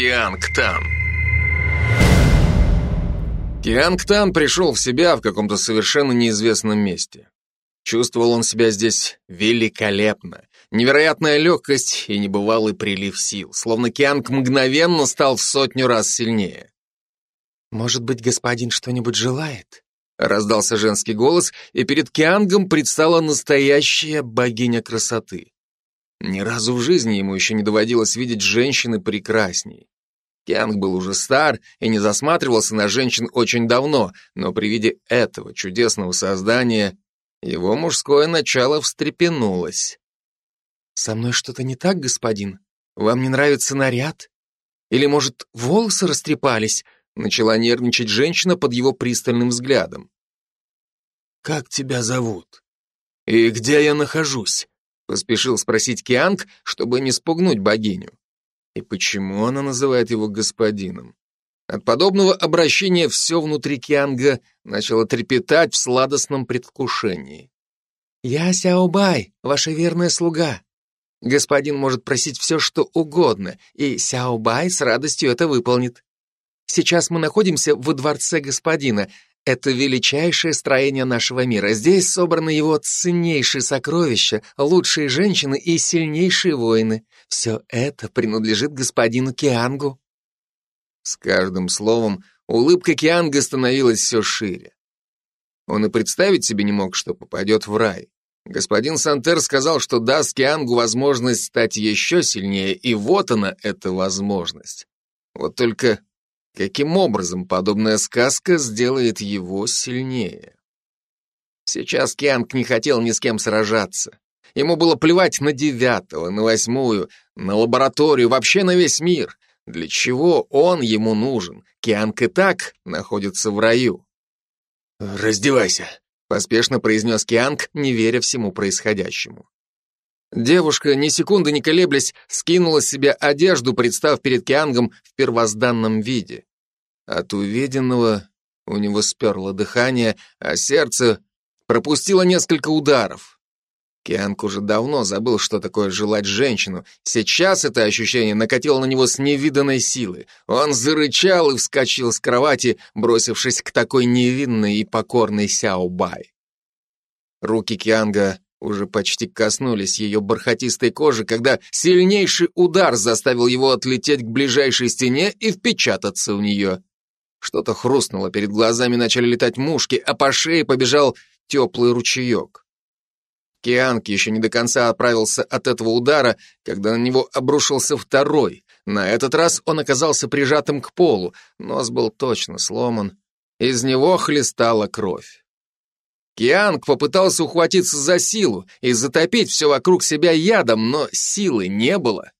Кианг Тан. Кианг Тан пришел в себя в каком-то совершенно неизвестном месте. Чувствовал он себя здесь великолепно. Невероятная легкость и небывалый прилив сил, словно Кианг мгновенно стал в сотню раз сильнее. «Может быть, господин что-нибудь желает?» Раздался женский голос, и перед Киангом предстала настоящая богиня красоты. Ни разу в жизни ему еще не доводилось видеть женщины прекрасней. Кианг был уже стар и не засматривался на женщин очень давно, но при виде этого чудесного создания его мужское начало встрепенулось. «Со мной что-то не так, господин? Вам не нравится наряд? Или, может, волосы растрепались?» Начала нервничать женщина под его пристальным взглядом. «Как тебя зовут? И где я нахожусь?» Поспешил спросить Кианг, чтобы не спугнуть богиню. И почему она называет его господином? От подобного обращения все внутри Кианга начало трепетать в сладостном предвкушении. «Я Сяобай, ваша верная слуга. Господин может просить все, что угодно, и Сяобай с радостью это выполнит. Сейчас мы находимся во дворце господина. Это величайшее строение нашего мира. Здесь собраны его ценнейшие сокровища, лучшие женщины и сильнейшие воины. Все это принадлежит господину Киангу. С каждым словом улыбка Кианга становилась все шире. Он и представить себе не мог, что попадет в рай. Господин Сантер сказал, что даст Киангу возможность стать еще сильнее, и вот она, эта возможность. Вот только Каким образом подобная сказка сделает его сильнее? Сейчас Кианг не хотел ни с кем сражаться. Ему было плевать на девятого, на восьмую, на лабораторию, вообще на весь мир. Для чего он ему нужен? Кианг и так находится в раю. «Раздевайся», — поспешно произнес Кианг, не веря всему происходящему. Девушка, ни секунды не колеблясь, скинула с себя одежду, представ перед Киангом в первозданном виде. От увиденного у него сперло дыхание, а сердце пропустило несколько ударов. Кианг уже давно забыл, что такое желать женщину. Сейчас это ощущение накатило на него с невиданной силы. Он зарычал и вскочил с кровати, бросившись к такой невинной и покорной Сяо Бай. Руки Кианга уже почти коснулись ее бархатистой кожи, когда сильнейший удар заставил его отлететь к ближайшей стене и впечататься в нее. Что-то хрустнуло, перед глазами начали летать мушки, а по шее побежал теплый ручеек. Кианг еще не до конца оправился от этого удара, когда на него обрушился второй. На этот раз он оказался прижатым к полу, нос был точно сломан. Из него хлестала кровь. Кианг попытался ухватиться за силу и затопить все вокруг себя ядом, но силы не было.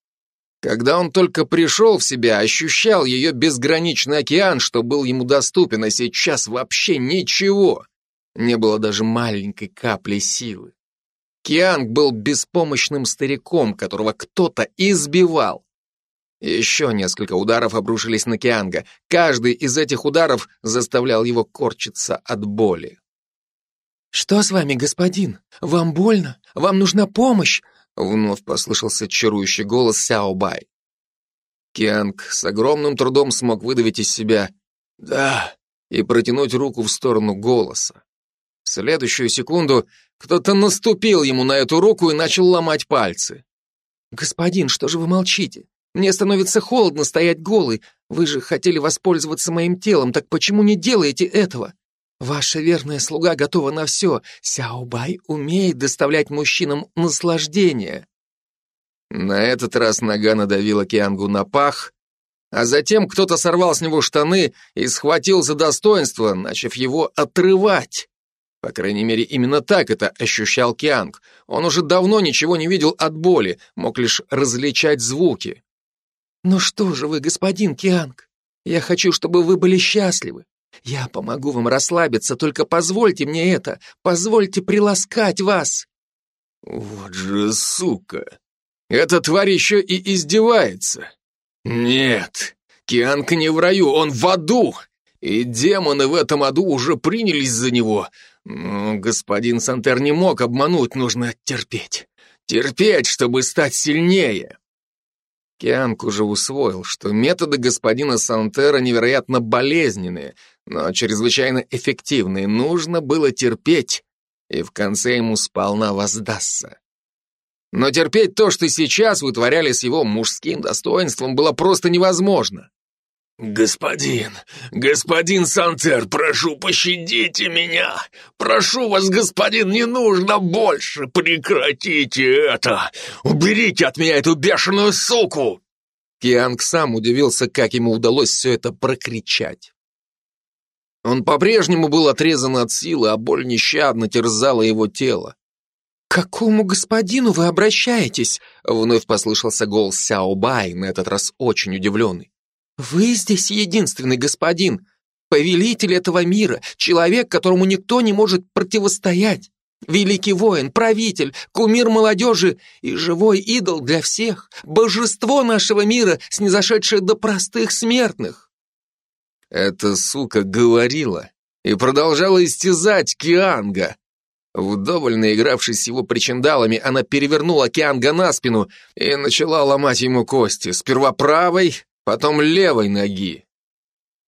Когда он только пришел в себя, ощущал ее безграничный океан, что был ему доступен, а сейчас вообще ничего. Не было даже маленькой капли силы. Кианг был беспомощным стариком, которого кто-то избивал. Еще несколько ударов обрушились на Кианга. Каждый из этих ударов заставлял его корчиться от боли. «Что с вами, господин? Вам больно? Вам нужна помощь?» Вновь послышался чарующий голос Сяо Бай. Кианг с огромным трудом смог выдавить из себя «Да» и протянуть руку в сторону голоса. В следующую секунду кто-то наступил ему на эту руку и начал ломать пальцы. «Господин, что же вы молчите? Мне становится холодно стоять голый. Вы же хотели воспользоваться моим телом, так почему не делаете этого? Ваша верная слуга готова на все. Сяобай умеет доставлять мужчинам наслаждение. На этот раз нога надавила Киангу на пах, а затем кто-то сорвал с него штаны и схватил за достоинство, начав его отрывать. По крайней мере, именно так это ощущал Кианг. Он уже давно ничего не видел от боли, мог лишь различать звуки. «Ну что же вы, господин Кианг, я хочу, чтобы вы были счастливы. Я помогу вам расслабиться, только позвольте мне это, позвольте приласкать вас. Вот же сука! Эта тварь еще и издевается. Нет, Кианка не в раю, он в аду. И демоны в этом аду уже принялись за него. Но господин Сантер не мог обмануть, нужно терпеть. Терпеть, чтобы стать сильнее. Кианг уже усвоил, что методы господина Сантера невероятно болезненные, но чрезвычайно эффективные. Нужно было терпеть, и в конце ему сполна воздастся. Но терпеть то, что сейчас вытворяли с его мужским достоинством, было просто невозможно. «Господин, господин Сантер, прошу, пощадите меня! Прошу вас, господин, не нужно больше! Прекратите это! Уберите от меня эту бешеную суку!» Кианг сам удивился, как ему удалось все это прокричать. Он по-прежнему был отрезан от силы, а боль нещадно терзала его тело. «К какому господину вы обращаетесь?» Вновь послышался голос Сяо Бай, на этот раз очень удивленный. Вы здесь единственный господин, повелитель этого мира, человек, которому никто не может противостоять. Великий воин, правитель, кумир молодежи и живой идол для всех, божество нашего мира, снизошедшее до простых смертных. Эта сука говорила и продолжала истязать Кианга. Вдоволь наигравшись его причиндалами, она перевернула Кианга на спину и начала ломать ему кости, сперва правой, потом левой ноги.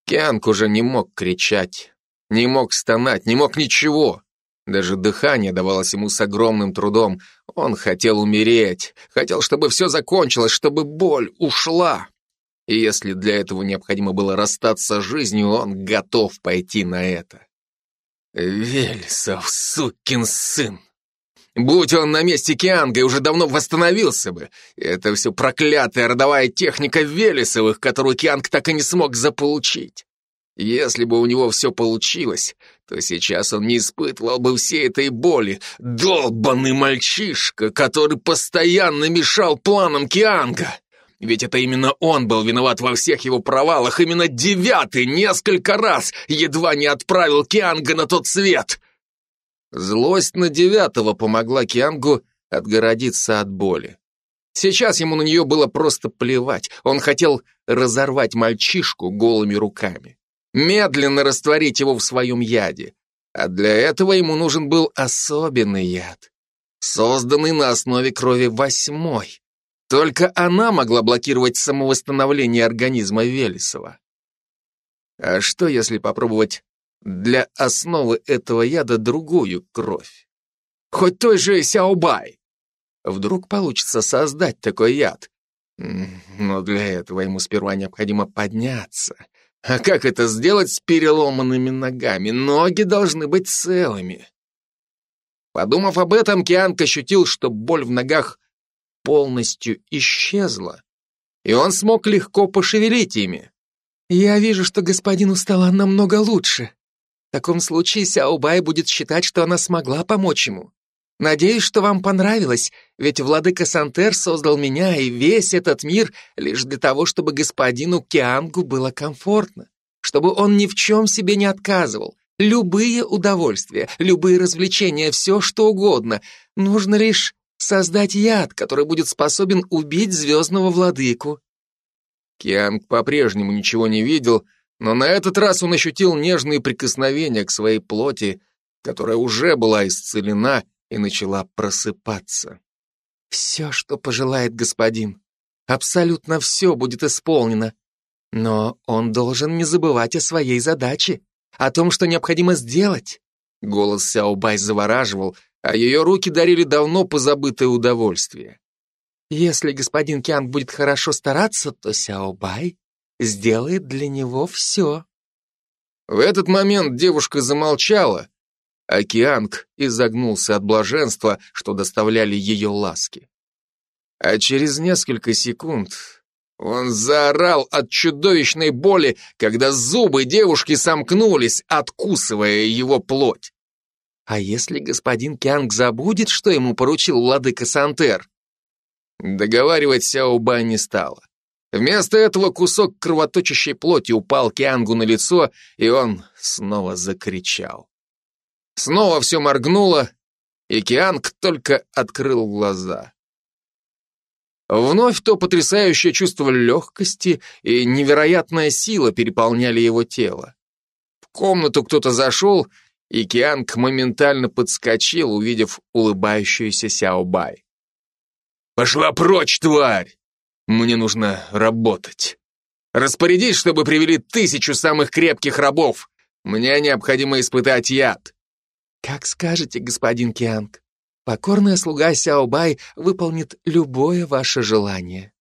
Кианг уже не мог кричать, не мог стонать, не мог ничего. Даже дыхание давалось ему с огромным трудом. Он хотел умереть, хотел, чтобы все закончилось, чтобы боль ушла. И если для этого необходимо было расстаться с жизнью, он готов пойти на это. Вельсов, сукин сын! Будь он на месте Кианга и уже давно восстановился бы. Это все проклятая родовая техника Велесовых, которую Кианг так и не смог заполучить. Если бы у него все получилось, то сейчас он не испытывал бы всей этой боли. Долбанный мальчишка, который постоянно мешал планам Кианга. Ведь это именно он был виноват во всех его провалах. Именно девятый несколько раз едва не отправил Кианга на тот свет. Злость на девятого помогла Киангу отгородиться от боли. Сейчас ему на нее было просто плевать. Он хотел разорвать мальчишку голыми руками. Медленно растворить его в своем яде. А для этого ему нужен был особенный яд. Созданный на основе крови восьмой. Только она могла блокировать самовосстановление организма Велесова. А что, если попробовать для основы этого яда другую кровь. Хоть той же Сяобай. Вдруг получится создать такой яд. Но для этого ему сперва необходимо подняться. А как это сделать с переломанными ногами? Ноги должны быть целыми. Подумав об этом, Кианг ощутил, что боль в ногах полностью исчезла, и он смог легко пошевелить ими. «Я вижу, что господину стало намного лучше», в таком случае Сяобай будет считать, что она смогла помочь ему. Надеюсь, что вам понравилось, ведь владыка Сантер создал меня и весь этот мир лишь для того, чтобы господину Киангу было комфортно, чтобы он ни в чем себе не отказывал. Любые удовольствия, любые развлечения, все что угодно. Нужно лишь создать яд, который будет способен убить звездного владыку. Кианг по-прежнему ничего не видел, но на этот раз он ощутил нежные прикосновения к своей плоти, которая уже была исцелена и начала просыпаться. «Все, что пожелает господин, абсолютно все будет исполнено. Но он должен не забывать о своей задаче, о том, что необходимо сделать». Голос Сяобай завораживал, а ее руки дарили давно позабытое удовольствие. «Если господин Кианг будет хорошо стараться, то Сяобай сделает для него все. В этот момент девушка замолчала, а Кианг изогнулся от блаженства, что доставляли ее ласки. А через несколько секунд он заорал от чудовищной боли, когда зубы девушки сомкнулись, откусывая его плоть. А если господин Кианг забудет, что ему поручил владыка Сантер? Договаривать Сяоба не стала. Вместо этого кусок кровоточащей плоти упал Киангу на лицо, и он снова закричал. Снова все моргнуло, и Кианг только открыл глаза. Вновь то потрясающее чувство легкости и невероятная сила переполняли его тело. В комнату кто-то зашел, и Кианг моментально подскочил, увидев улыбающуюся Сяобай. «Пошла прочь, тварь! Мне нужно работать. Распорядись, чтобы привели тысячу самых крепких рабов. Мне необходимо испытать яд. Как скажете, господин Кианг. Покорная слуга Сяобай выполнит любое ваше желание.